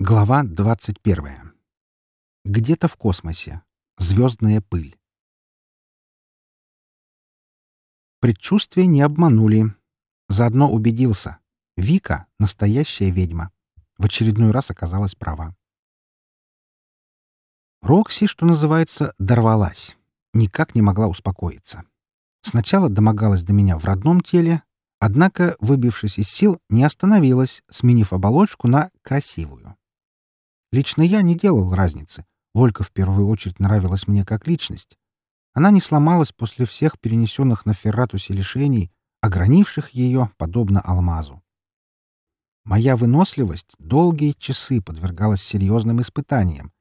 Глава 21. Где-то в космосе. Звездная пыль. Предчувствия не обманули. Заодно убедился. Вика — настоящая ведьма. В очередной раз оказалась права. Рокси, что называется, дорвалась. Никак не могла успокоиться. Сначала домогалась до меня в родном теле, однако, выбившись из сил, не остановилась, сменив оболочку на красивую. Лично я не делал разницы. Лолька в первую очередь нравилась мне как личность. Она не сломалась после всех перенесенных на Ферратусе лишений, огранивших ее, подобно алмазу. Моя выносливость долгие часы подвергалась серьезным испытаниям,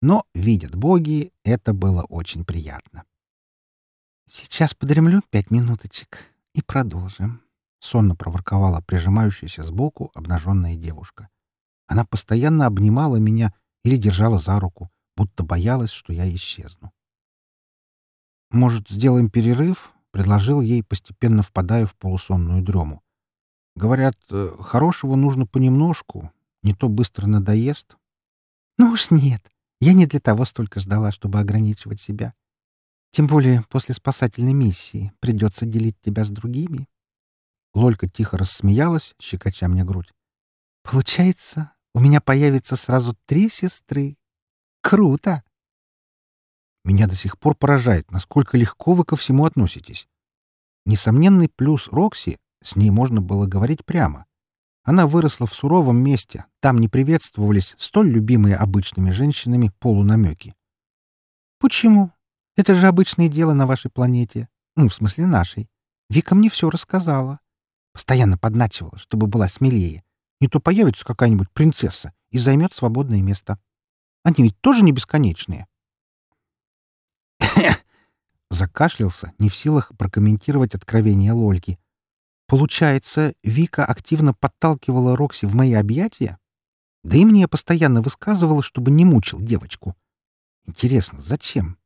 но, видят боги, это было очень приятно. «Сейчас подремлю пять минуточек и продолжим», — сонно проворковала прижимающаяся сбоку обнаженная девушка. Она постоянно обнимала меня или держала за руку, будто боялась, что я исчезну. «Может, сделаем перерыв?» — предложил ей, постепенно впадая в полусонную дрему. «Говорят, э, хорошего нужно понемножку, не то быстро надоест». «Ну уж нет, я не для того столько ждала, чтобы ограничивать себя. Тем более после спасательной миссии придется делить тебя с другими». Лолька тихо рассмеялась, щекоча мне грудь. «Получается, у меня появится сразу три сестры. Круто! Меня до сих пор поражает, насколько легко вы ко всему относитесь. Несомненный плюс Рокси — с ней можно было говорить прямо. Она выросла в суровом месте, там не приветствовались столь любимые обычными женщинами полунамеки. «Почему? Это же обычное дело на вашей планете. Ну, в смысле нашей. Вика мне все рассказала. Постоянно подначивала, чтобы была смелее. Не то появится какая-нибудь принцесса и займет свободное место. Они ведь тоже не бесконечные. Закашлялся, не в силах прокомментировать откровение Лольки. Получается, Вика активно подталкивала Рокси в мои объятия? Да и мне постоянно высказывала, чтобы не мучил девочку. Интересно, зачем?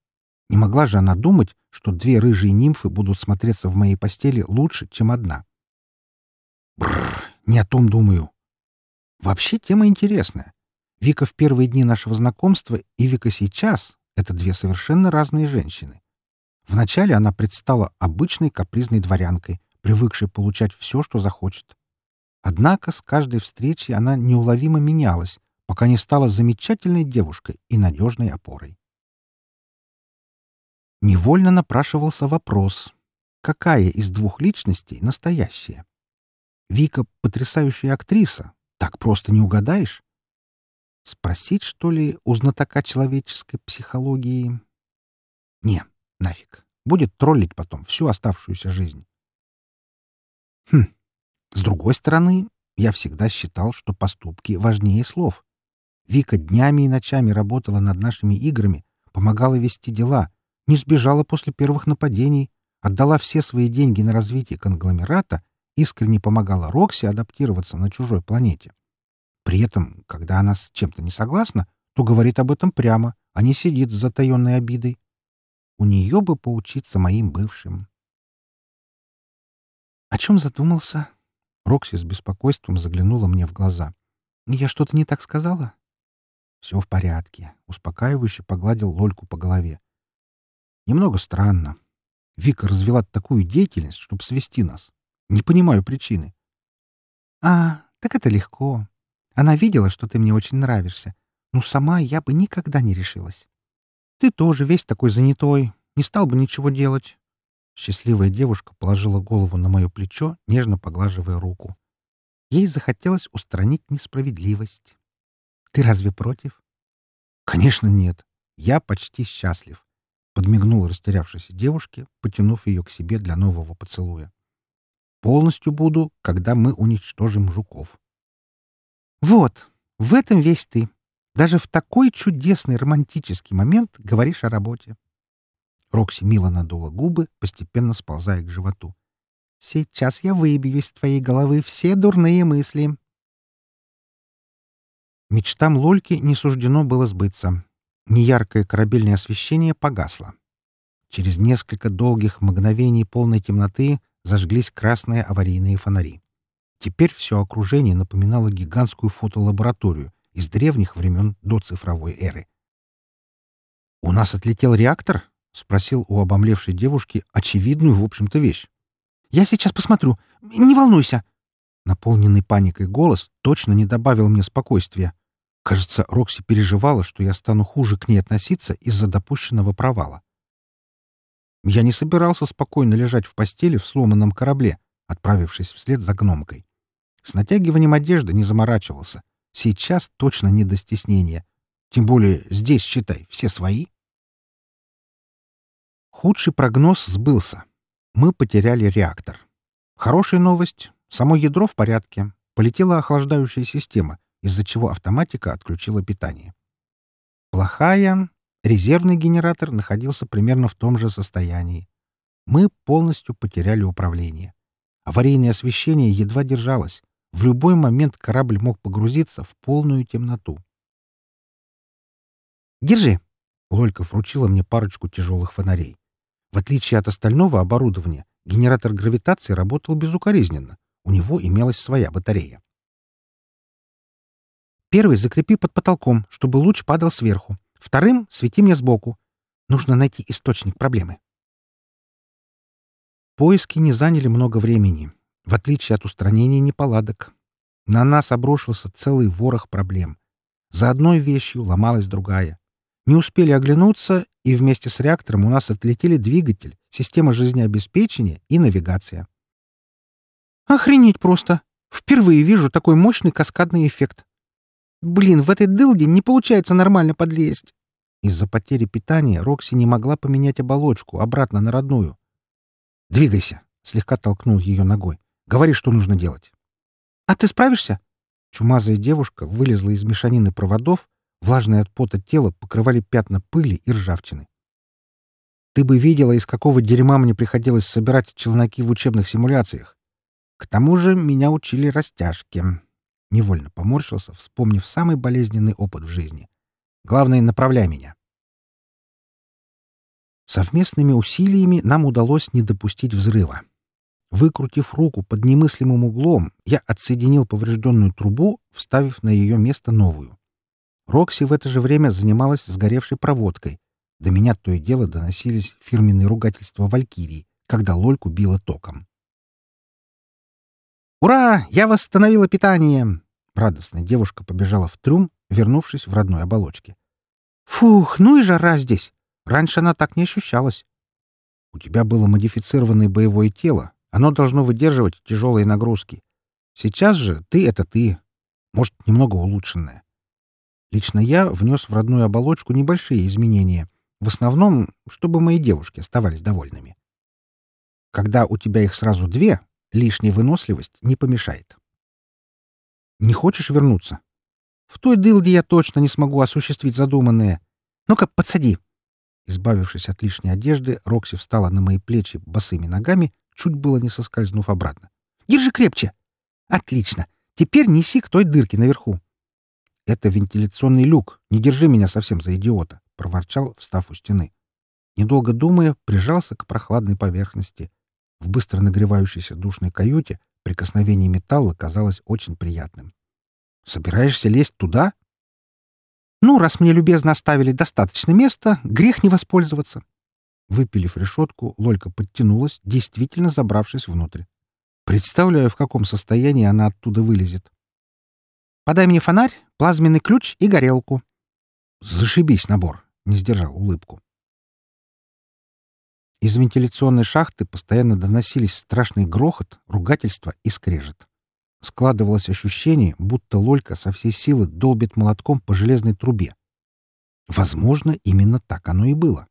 Не могла же она думать, что две рыжие нимфы будут смотреться в моей постели лучше, чем одна. Бррр, не о том думаю. Вообще тема интересная. Вика в первые дни нашего знакомства и Вика сейчас — это две совершенно разные женщины. Вначале она предстала обычной капризной дворянкой, привыкшей получать все, что захочет. Однако с каждой встречей она неуловимо менялась, пока не стала замечательной девушкой и надежной опорой. Невольно напрашивался вопрос, какая из двух личностей настоящая? Вика — потрясающая актриса, так просто не угадаешь. Спросить, что ли, у знатока человеческой психологии? Не, нафиг. Будет троллить потом всю оставшуюся жизнь. Хм. С другой стороны, я всегда считал, что поступки важнее слов. Вика днями и ночами работала над нашими играми, помогала вести дела, не сбежала после первых нападений, отдала все свои деньги на развитие конгломерата искренне помогала Рокси адаптироваться на чужой планете. При этом, когда она с чем-то не согласна, то говорит об этом прямо, а не сидит с затаенной обидой. У нее бы поучиться моим бывшим. «О чем задумался?» Рокси с беспокойством заглянула мне в глаза. «Я что-то не так сказала?» «Все в порядке», — успокаивающе погладил Лольку по голове. «Немного странно. Вика развела такую деятельность, чтобы свести нас. Не понимаю причины. А, так это легко. Она видела, что ты мне очень нравишься. Но сама я бы никогда не решилась. Ты тоже весь такой занятой, не стал бы ничего делать. Счастливая девушка положила голову на мое плечо, нежно поглаживая руку. Ей захотелось устранить несправедливость. Ты разве против? Конечно, нет. Я почти счастлив. Подмигнул растерявшейся девушке, потянув ее к себе для нового поцелуя. Полностью буду, когда мы уничтожим жуков. Вот, в этом весь ты. Даже в такой чудесный романтический момент говоришь о работе. Рокси мило надула губы, постепенно сползая к животу. Сейчас я выбью из твоей головы все дурные мысли. Мечтам Лольки не суждено было сбыться. Неяркое корабельное освещение погасло. Через несколько долгих мгновений полной темноты зажглись красные аварийные фонари. Теперь все окружение напоминало гигантскую фотолабораторию, из древних времен до цифровой эры. «У нас отлетел реактор?» — спросил у обомлевшей девушки очевидную, в общем-то, вещь. «Я сейчас посмотрю. Не волнуйся!» Наполненный паникой голос точно не добавил мне спокойствия. Кажется, Рокси переживала, что я стану хуже к ней относиться из-за допущенного провала. Я не собирался спокойно лежать в постели в сломанном корабле, отправившись вслед за гномкой. С натягиванием одежды не заморачивался. Сейчас точно не до стеснения. Тем более здесь, считай, все свои. Худший прогноз сбылся. Мы потеряли реактор. Хорошая новость. Само ядро в порядке. Полетела охлаждающая система, из-за чего автоматика отключила питание. Плохая. Резервный генератор находился примерно в том же состоянии. Мы полностью потеряли управление. Аварийное освещение едва держалось. В любой момент корабль мог погрузиться в полную темноту. «Держи!» — Лольков вручила мне парочку тяжелых фонарей. В отличие от остального оборудования, генератор гравитации работал безукоризненно. У него имелась своя батарея. Первый закрепи под потолком, чтобы луч падал сверху. Вторым свети мне сбоку. Нужно найти источник проблемы. Поиски не заняли много времени, в отличие от устранения неполадок. На нас обрушился целый ворох проблем. За одной вещью ломалась другая. Не успели оглянуться, и вместе с реактором у нас отлетели двигатель, система жизнеобеспечения и навигация. Охренеть просто! Впервые вижу такой мощный каскадный эффект. Блин, в этой дылде не получается нормально подлезть. Из-за потери питания Рокси не могла поменять оболочку обратно на родную. «Двигайся!» — слегка толкнул ее ногой. «Говори, что нужно делать». «А ты справишься?» Чумазая девушка вылезла из мешанины проводов Влажное от пота тело покрывали пятна пыли и ржавчины. Ты бы видела, из какого дерьма мне приходилось собирать челноки в учебных симуляциях. К тому же меня учили растяжке. Невольно поморщился, вспомнив самый болезненный опыт в жизни. Главное, направляй меня. Совместными усилиями нам удалось не допустить взрыва. Выкрутив руку под немыслимым углом, я отсоединил поврежденную трубу, вставив на ее место новую. Рокси в это же время занималась сгоревшей проводкой. До меня то и дело доносились фирменные ругательства Валькирии, когда Лольку било током. «Ура! Я восстановила питание!» Радостная девушка побежала в трюм, вернувшись в родной оболочке. «Фух, ну и жара здесь! Раньше она так не ощущалась. У тебя было модифицированное боевое тело. Оно должно выдерживать тяжелые нагрузки. Сейчас же ты — это ты. Может, немного улучшенное. Лично я внес в родную оболочку небольшие изменения, в основном, чтобы мои девушки оставались довольными. Когда у тебя их сразу две, лишняя выносливость не помешает. Не хочешь вернуться? В той дылде я точно не смогу осуществить задуманное. Ну-ка, подсади. Избавившись от лишней одежды, Рокси встала на мои плечи босыми ногами, чуть было не соскользнув обратно. Держи крепче. Отлично. Теперь неси к той дырке наверху. «Это вентиляционный люк. Не держи меня совсем за идиота», — проворчал, встав у стены. Недолго думая, прижался к прохладной поверхности. В быстро нагревающейся душной каюте прикосновение металла казалось очень приятным. «Собираешься лезть туда?» «Ну, раз мне любезно оставили достаточно места, грех не воспользоваться». Выпилив решетку, Лолька подтянулась, действительно забравшись внутрь. Представляю, в каком состоянии она оттуда вылезет. «Подай мне фонарь, плазменный ключ и горелку. Зашибись набор, не сдержал улыбку. Из вентиляционной шахты постоянно доносились страшный грохот, ругательство и скрежет. Складывалось ощущение, будто Лолька со всей силы долбит молотком по железной трубе. Возможно, именно так оно и было.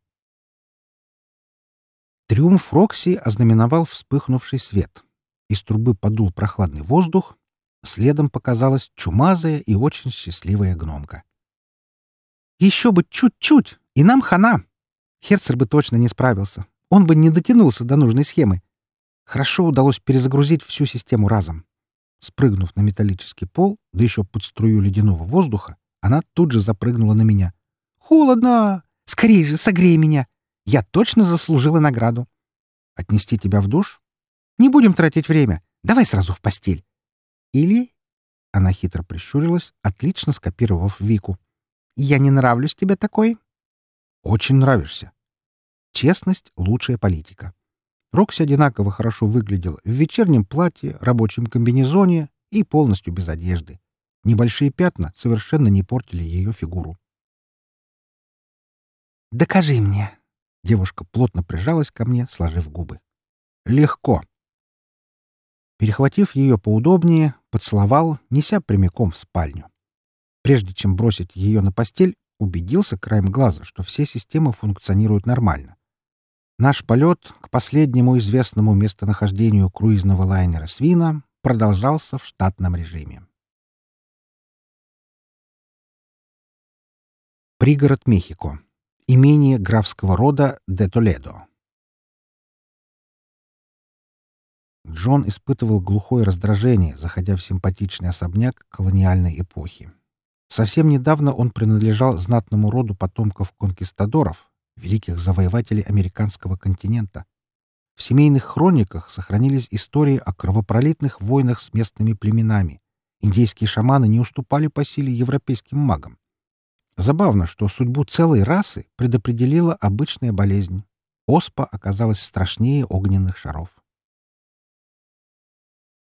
Триумф Рокси ознаменовал вспыхнувший свет. Из трубы подул прохладный воздух, Следом показалась чумазая и очень счастливая гномка. «Еще бы чуть-чуть, и нам хана!» Херцер бы точно не справился. Он бы не дотянулся до нужной схемы. Хорошо удалось перезагрузить всю систему разом. Спрыгнув на металлический пол, да еще под струю ледяного воздуха, она тут же запрыгнула на меня. «Холодно! Скорей же, согрей меня! Я точно заслужила награду!» «Отнести тебя в душ?» «Не будем тратить время. Давай сразу в постель. Или Она хитро прищурилась, отлично скопировав Вику. «Я не нравлюсь тебе такой?» «Очень нравишься». Честность — лучшая политика. Рокси одинаково хорошо выглядела в вечернем платье, рабочем комбинезоне и полностью без одежды. Небольшие пятна совершенно не портили ее фигуру. «Докажи мне!» Девушка плотно прижалась ко мне, сложив губы. «Легко!» Перехватив ее поудобнее, поцеловал, неся прямиком в спальню. Прежде чем бросить ее на постель, убедился краем глаза, что все системы функционируют нормально. Наш полет к последнему известному местонахождению круизного лайнера «Свина» продолжался в штатном режиме. Пригород Мехико. Имение графского рода де Толедо. Джон испытывал глухое раздражение, заходя в симпатичный особняк колониальной эпохи. Совсем недавно он принадлежал знатному роду потомков конкистадоров, великих завоевателей американского континента. В семейных хрониках сохранились истории о кровопролитных войнах с местными племенами. Индейские шаманы не уступали по силе европейским магам. Забавно, что судьбу целой расы предопределила обычная болезнь. Оспа оказалась страшнее огненных шаров.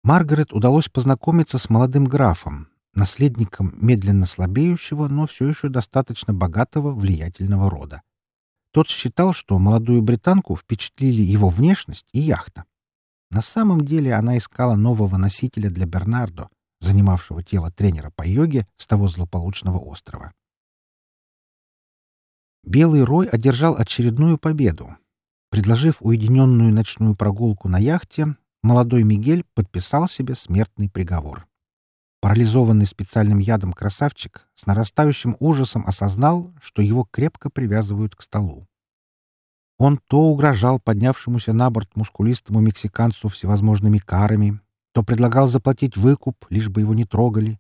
Маргарет удалось познакомиться с молодым графом, наследником медленно слабеющего, но все еще достаточно богатого влиятельного рода. Тот считал, что молодую британку впечатлили его внешность и яхта. На самом деле она искала нового носителя для Бернардо, занимавшего тело тренера по йоге с того злополучного острова. Белый Рой одержал очередную победу. Предложив уединенную ночную прогулку на яхте, молодой Мигель подписал себе смертный приговор. Парализованный специальным ядом красавчик с нарастающим ужасом осознал, что его крепко привязывают к столу. Он то угрожал поднявшемуся на борт мускулистому мексиканцу всевозможными карами, то предлагал заплатить выкуп, лишь бы его не трогали.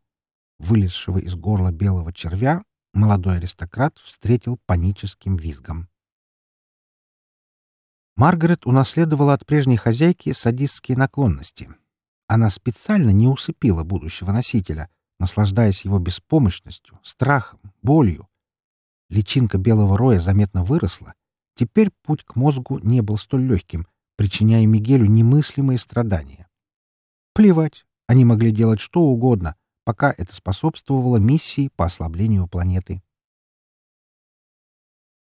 Вылезшего из горла белого червя молодой аристократ встретил паническим визгом. Маргарет унаследовала от прежней хозяйки садистские наклонности — она специально не усыпила будущего носителя, наслаждаясь его беспомощностью, страхом, болью. Личинка белого роя заметно выросла. Теперь путь к мозгу не был столь легким, причиняя Мигелю немыслимые страдания. Плевать, они могли делать что угодно, пока это способствовало миссии по ослаблению планеты.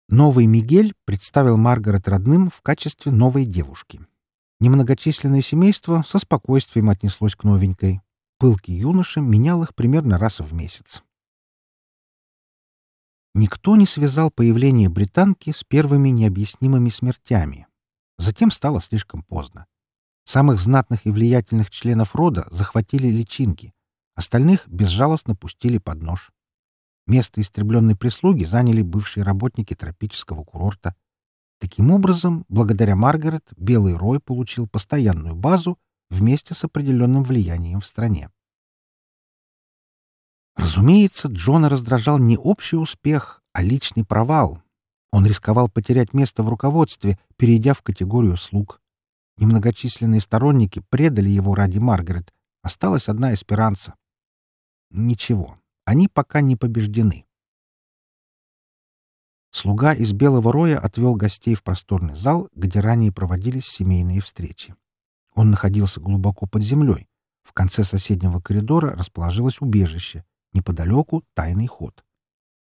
Новый Мигель представил Маргарет родным в качестве новой девушки. Немногочисленное семейство со спокойствием отнеслось к новенькой. Пылкий юноша менял их примерно раз в месяц. Никто не связал появление британки с первыми необъяснимыми смертями. Затем стало слишком поздно. Самых знатных и влиятельных членов рода захватили личинки, остальных безжалостно пустили под нож. Место истребленной прислуги заняли бывшие работники тропического курорта. Таким образом, благодаря Маргарет, Белый Рой получил постоянную базу вместе с определенным влиянием в стране. Разумеется, Джона раздражал не общий успех, а личный провал. Он рисковал потерять место в руководстве, перейдя в категорию слуг. Немногочисленные сторонники предали его ради Маргарет. Осталась одна эсперанца. Ничего, они пока не побеждены. Слуга из Белого Роя отвел гостей в просторный зал, где ранее проводились семейные встречи. Он находился глубоко под землей. В конце соседнего коридора расположилось убежище. Неподалеку — тайный ход.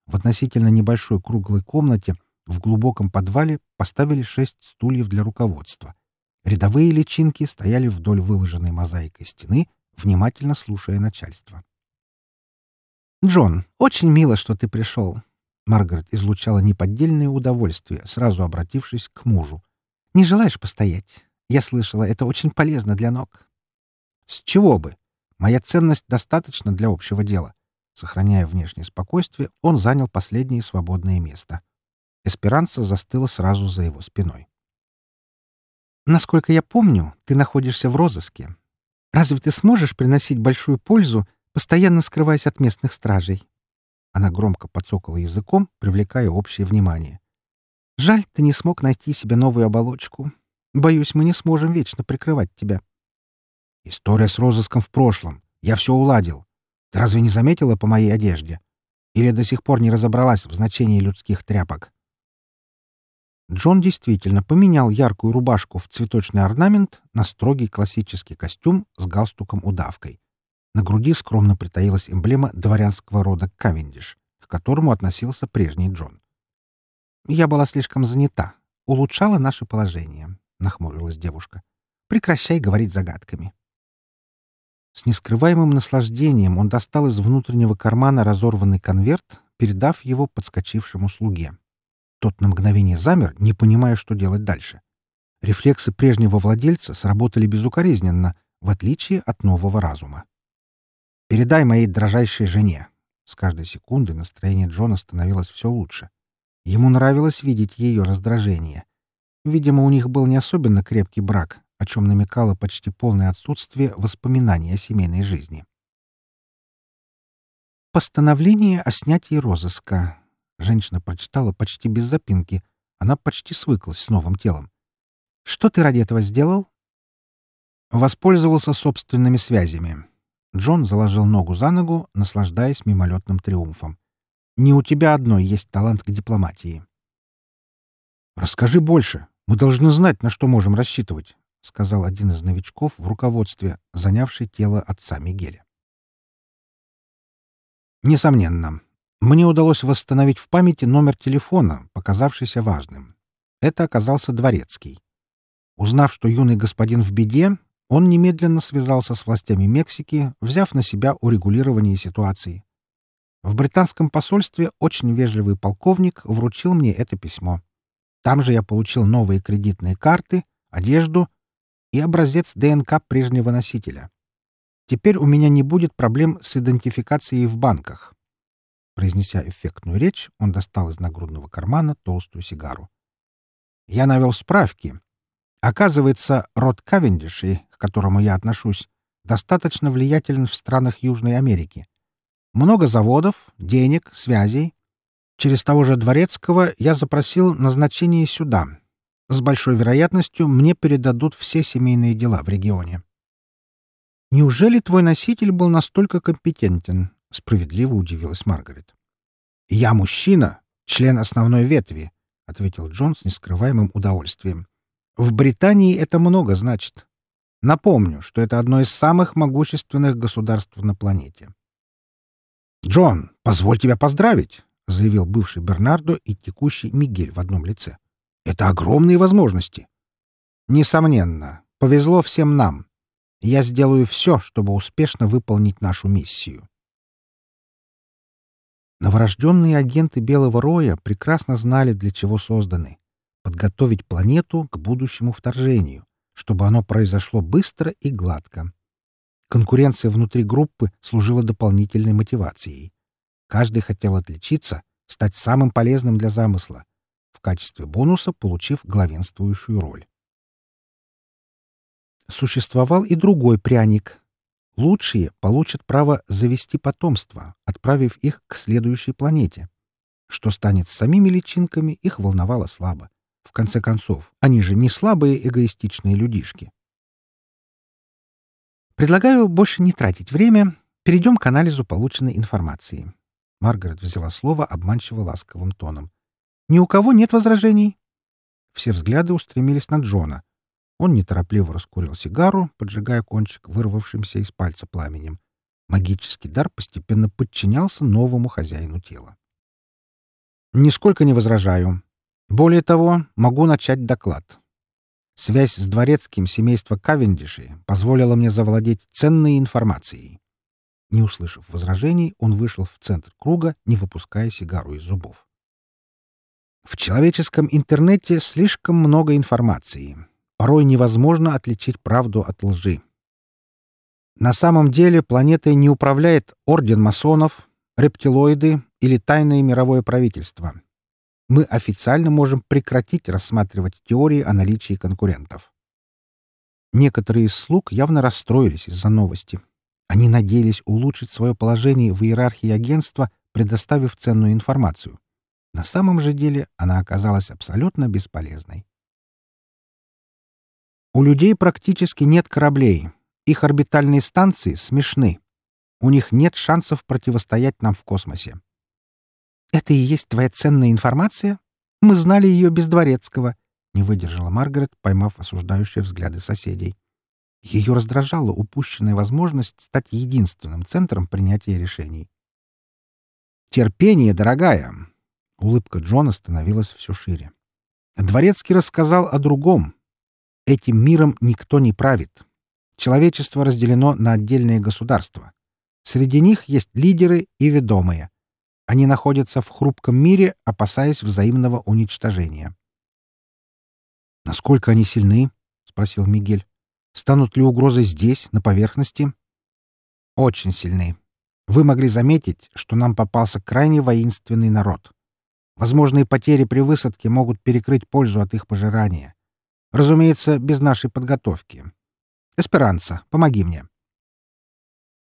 В относительно небольшой круглой комнате в глубоком подвале поставили шесть стульев для руководства. Рядовые личинки стояли вдоль выложенной мозаикой стены, внимательно слушая начальство. «Джон, очень мило, что ты пришел. Маргарет излучала неподдельное удовольствие, сразу обратившись к мужу. «Не желаешь постоять? Я слышала, это очень полезно для ног». «С чего бы? Моя ценность достаточно для общего дела». Сохраняя внешнее спокойствие, он занял последнее свободное место. Эсперанца застыла сразу за его спиной. «Насколько я помню, ты находишься в розыске. Разве ты сможешь приносить большую пользу, постоянно скрываясь от местных стражей?» Она громко подсокала языком, привлекая общее внимание. «Жаль, ты не смог найти себе новую оболочку. Боюсь, мы не сможем вечно прикрывать тебя». «История с розыском в прошлом. Я все уладил. Ты разве не заметила по моей одежде? Или до сих пор не разобралась в значении людских тряпок?» Джон действительно поменял яркую рубашку в цветочный орнамент на строгий классический костюм с галстуком-удавкой. На груди скромно притаилась эмблема дворянского рода Кавендиш, к которому относился прежний Джон. «Я была слишком занята. Улучшала наше положение», — нахмурилась девушка. «Прекращай говорить загадками». С нескрываемым наслаждением он достал из внутреннего кармана разорванный конверт, передав его подскочившему слуге. Тот на мгновение замер, не понимая, что делать дальше. Рефлексы прежнего владельца сработали безукоризненно, в отличие от нового разума. «Передай моей дрожайшей жене». С каждой секунды настроение Джона становилось все лучше. Ему нравилось видеть ее раздражение. Видимо, у них был не особенно крепкий брак, о чем намекало почти полное отсутствие воспоминаний о семейной жизни. Постановление о снятии розыска. Женщина прочитала почти без запинки. Она почти свыклась с новым телом. «Что ты ради этого сделал?» Воспользовался собственными связями. Джон заложил ногу за ногу, наслаждаясь мимолетным триумфом. «Не у тебя одной есть талант к дипломатии». «Расскажи больше. Мы должны знать, на что можем рассчитывать», — сказал один из новичков в руководстве, занявший тело отца Мигеля. Несомненно, мне удалось восстановить в памяти номер телефона, показавшийся важным. Это оказался Дворецкий. Узнав, что юный господин в беде, он немедленно связался с властями Мексики, взяв на себя урегулирование ситуации. В британском посольстве очень вежливый полковник вручил мне это письмо. Там же я получил новые кредитные карты, одежду и образец ДНК прежнего носителя. Теперь у меня не будет проблем с идентификацией в банках. Произнеся эффектную речь, он достал из нагрудного кармана толстую сигару. Я навел справки. Оказывается, род Кавендишей, к которому я отношусь, достаточно влиятелен в странах Южной Америки. Много заводов, денег, связей. Через того же Дворецкого я запросил назначение сюда. С большой вероятностью мне передадут все семейные дела в регионе. Неужели твой носитель был настолько компетентен? — справедливо удивилась Маргарет. «Я мужчина, член основной ветви», — ответил Джон с нескрываемым удовольствием. «В Британии это много значит. Напомню, что это одно из самых могущественных государств на планете». «Джон, позволь тебя поздравить», — заявил бывший Бернардо и текущий Мигель в одном лице. «Это огромные возможности». «Несомненно, повезло всем нам. Я сделаю все, чтобы успешно выполнить нашу миссию». Новорожденные агенты Белого Роя прекрасно знали, для чего созданы — подготовить планету к будущему вторжению, чтобы оно произошло быстро и гладко. Конкуренция внутри группы служила дополнительной мотивацией. Каждый хотел отличиться, стать самым полезным для замысла, в качестве бонуса получив главенствующую роль. Существовал и другой пряник Лучшие получат право завести потомство, отправив их к следующей планете. Что станет с самими личинками, их волновало слабо. В конце концов, они же не слабые эгоистичные людишки. Предлагаю больше не тратить время. Перейдем к анализу полученной информации. Маргарет взяла слово обманчиво ласковым тоном. «Ни у кого нет возражений?» Все взгляды устремились на Джона. Он неторопливо раскурил сигару, поджигая кончик вырвавшимся из пальца пламенем. Магический дар постепенно подчинялся новому хозяину тела. «Нисколько не возражаю. Более того, могу начать доклад. Связь с дворецким семейства Кавендиши позволила мне завладеть ценной информацией». Не услышав возражений, он вышел в центр круга, не выпуская сигару из зубов. В человеческом интернете слишком много информации, порой невозможно отличить правду от лжи. На самом деле планетой не управляет орден масонов, рептилоиды или тайное мировое правительство. Мы официально можем прекратить рассматривать теории о наличии конкурентов. Некоторые из слуг явно расстроились из-за новости. Они надеялись улучшить свое положение в иерархии агентства, предоставив ценную информацию. На самом же деле она оказалась абсолютно бесполезной. У людей практически нет кораблей. Их орбитальные станции смешны. У них нет шансов противостоять нам в космосе. «Это и есть твоя ценная информация? Мы знали ее без Дворецкого», — не выдержала Маргарет, поймав осуждающие взгляды соседей. Ее раздражала упущенная возможность стать единственным центром принятия решений. «Терпение, дорогая!» Улыбка Джона становилась все шире. Дворецкий рассказал о другом. Этим миром никто не правит. Человечество разделено на отдельные государства. Среди них есть лидеры и ведомые. Они находятся в хрупком мире, опасаясь взаимного уничтожения. «Насколько они сильны?» — спросил Мигель. «Станут ли угрозы здесь, на поверхности?» «Очень сильны. Вы могли заметить, что нам попался крайне воинственный народ. Возможные потери при высадке могут перекрыть пользу от их пожирания. Разумеется, без нашей подготовки. Эсперанца, помоги мне».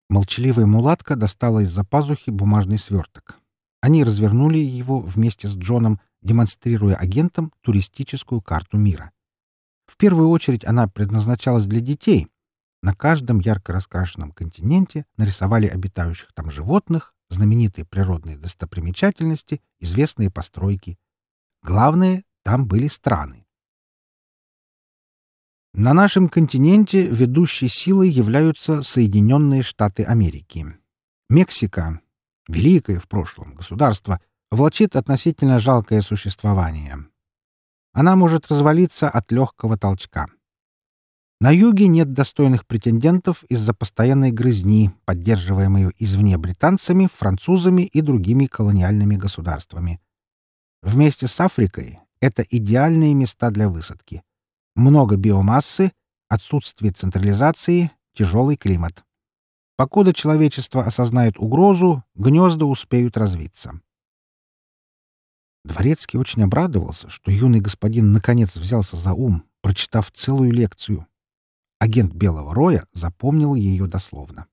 Молчаливая мулатка достала из-за пазухи бумажный сверток. Они развернули его вместе с Джоном, демонстрируя агентам туристическую карту мира. В первую очередь она предназначалась для детей. На каждом ярко раскрашенном континенте нарисовали обитающих там животных, знаменитые природные достопримечательности, известные постройки. Главное, там были страны. На нашем континенте ведущей силой являются Соединенные Штаты Америки. Мексика, великое в прошлом государство, влачит относительно жалкое существование. Она может развалиться от легкого толчка. На юге нет достойных претендентов из-за постоянной грызни, поддерживаемой извне британцами, французами и другими колониальными государствами. Вместе с Африкой это идеальные места для высадки много биомассы, отсутствие централизации, тяжелый климат. Покуда человечество осознает угрозу, гнезда успеют развиться. Дворецкий очень обрадовался, что юный господин наконец взялся за ум, прочитав целую лекцию. Агент Белого Роя запомнил ее дословно.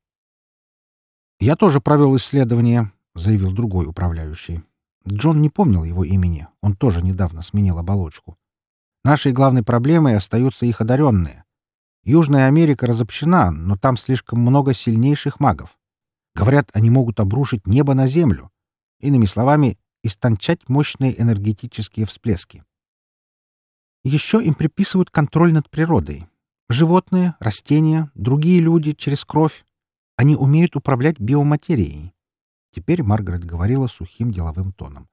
«Я тоже провел исследование», — заявил другой управляющий. Джон не помнил его имени, он тоже недавно сменил оболочку. Нашей главной проблемой остаются их одаренные. Южная Америка разобщена, но там слишком много сильнейших магов. Говорят, они могут обрушить небо на землю. Иными словами, истончать мощные энергетические всплески. Еще им приписывают контроль над природой. Животные, растения, другие люди через кровь. Они умеют управлять биоматерией. Теперь Маргарет говорила сухим деловым тоном.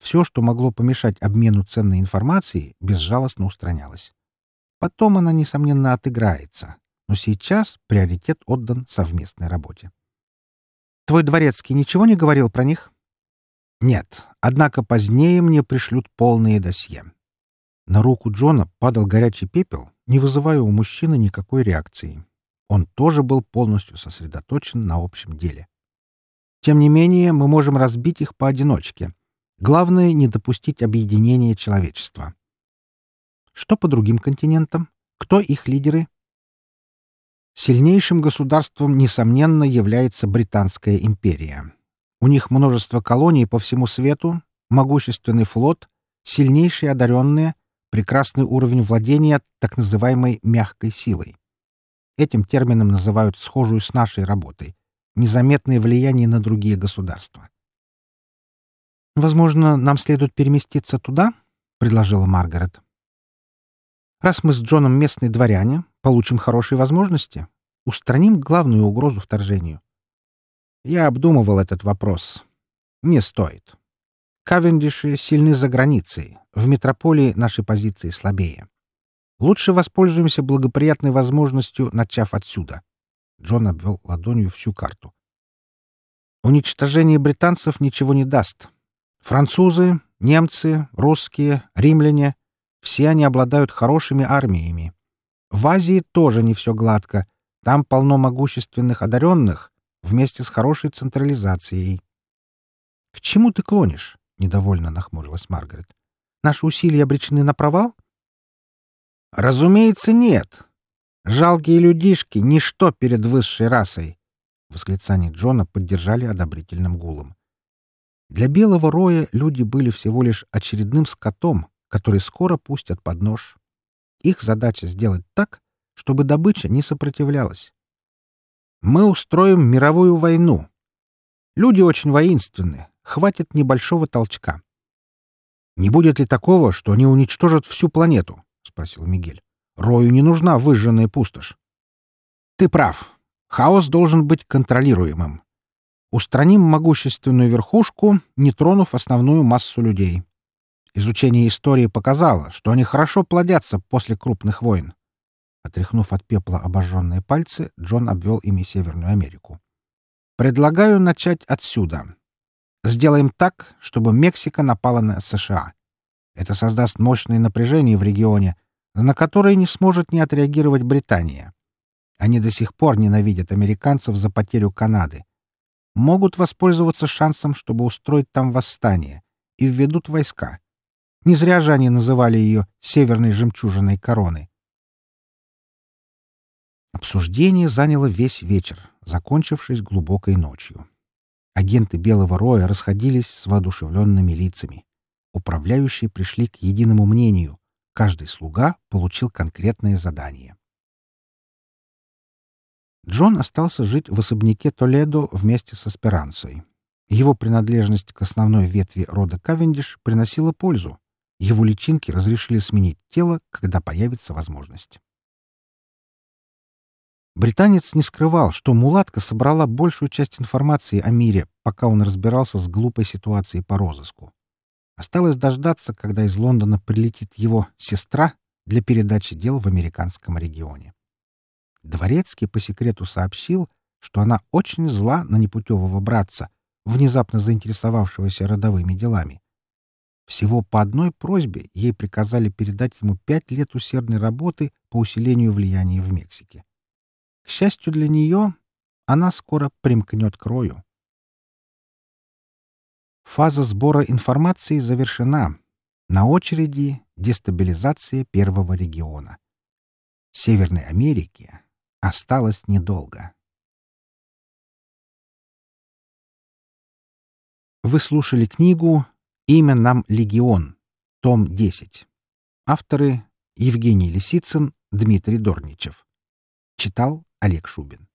Все, что могло помешать обмену ценной информацией, безжалостно устранялось. Потом она, несомненно, отыграется, но сейчас приоритет отдан совместной работе. «Твой дворецкий ничего не говорил про них?» «Нет, однако позднее мне пришлют полные досье». На руку Джона падал горячий пепел, не вызывая у мужчины никакой реакции. Он тоже был полностью сосредоточен на общем деле. Тем не менее, мы можем разбить их поодиночке — Главное — не допустить объединения человечества. Что по другим континентам? Кто их лидеры? Сильнейшим государством, несомненно, является Британская империя. У них множество колоний по всему свету, могущественный флот, сильнейшие одаренные, прекрасный уровень владения так называемой «мягкой силой». Этим термином называют схожую с нашей работой — незаметное влияние на другие государства. «Возможно, нам следует переместиться туда?» — предложила Маргарет. «Раз мы с Джоном местные дворяне, получим хорошие возможности, устраним главную угрозу вторжению». Я обдумывал этот вопрос. Не стоит. Кавендиши сильны за границей. В метрополии наши позиции слабее. Лучше воспользуемся благоприятной возможностью, начав отсюда. Джон обвел ладонью всю карту. Уничтожение британцев ничего не даст. Французы, немцы, русские, римляне — все они обладают хорошими армиями. В Азии тоже не все гладко. Там полно могущественных одаренных вместе с хорошей централизацией. — К чему ты клонишь? — недовольно нахмурилась Маргарет. — Наши усилия обречены на провал? — Разумеется, нет. Жалкие людишки — ничто перед высшей расой. Восклицание Джона поддержали одобрительным гулом. Для белого роя люди были всего лишь очередным скотом, который скоро пустят под нож. Их задача сделать так, чтобы добыча не сопротивлялась. Мы устроим мировую войну. Люди очень воинственны. Хватит небольшого толчка. «Не будет ли такого, что они уничтожат всю планету?» — спросил Мигель. «Рою не нужна выжженная пустошь». «Ты прав. Хаос должен быть контролируемым. Устраним могущественную верхушку, не тронув основную массу людей. Изучение истории показало, что они хорошо плодятся после крупных войн. Отряхнув от пепла обожженные пальцы, Джон обвел ими Северную Америку. «Предлагаю начать отсюда. Сделаем так, чтобы Мексика напала на США. Это создаст мощное напряжение в регионе, на которое не сможет не отреагировать Британия. Они до сих пор ненавидят американцев за потерю Канады могут воспользоваться шансом, чтобы устроить там восстание, и введут войска. Не зря же они называли ее «северной жемчужиной короны». Обсуждение заняло весь вечер, закончившись глубокой ночью. Агенты Белого Роя расходились с воодушевленными лицами. Управляющие пришли к единому мнению. Каждый слуга получил конкретное задание. Джон остался жить в особняке Толедо вместе с Эсперансой. Его принадлежность к основной ветви рода Кавендиш приносила пользу. Его личинки разрешили сменить тело, когда появится возможность. Британец не скрывал, что мулатка собрала большую часть информации о мире, пока он разбирался с глупой ситуацией по розыску. Осталось дождаться, когда из Лондона прилетит его сестра для передачи дел в американском регионе. Дворецкий по секрету сообщил, что она очень зла на непутевого братца, внезапно заинтересовавшегося родовыми делами. Всего по одной просьбе ей приказали передать ему пять лет усердной работы по усилению влияния в Мексике. К счастью для нее, она скоро примкнет к Рою. Фаза сбора информации завершена. На очереди дестабилизация первого региона. Северной Америке осталось недолго. Вы слушали книгу «Имя нам Легион», том 10. Авторы Евгений Лисицын, Дмитрий Дорничев. Читал Олег Шубин.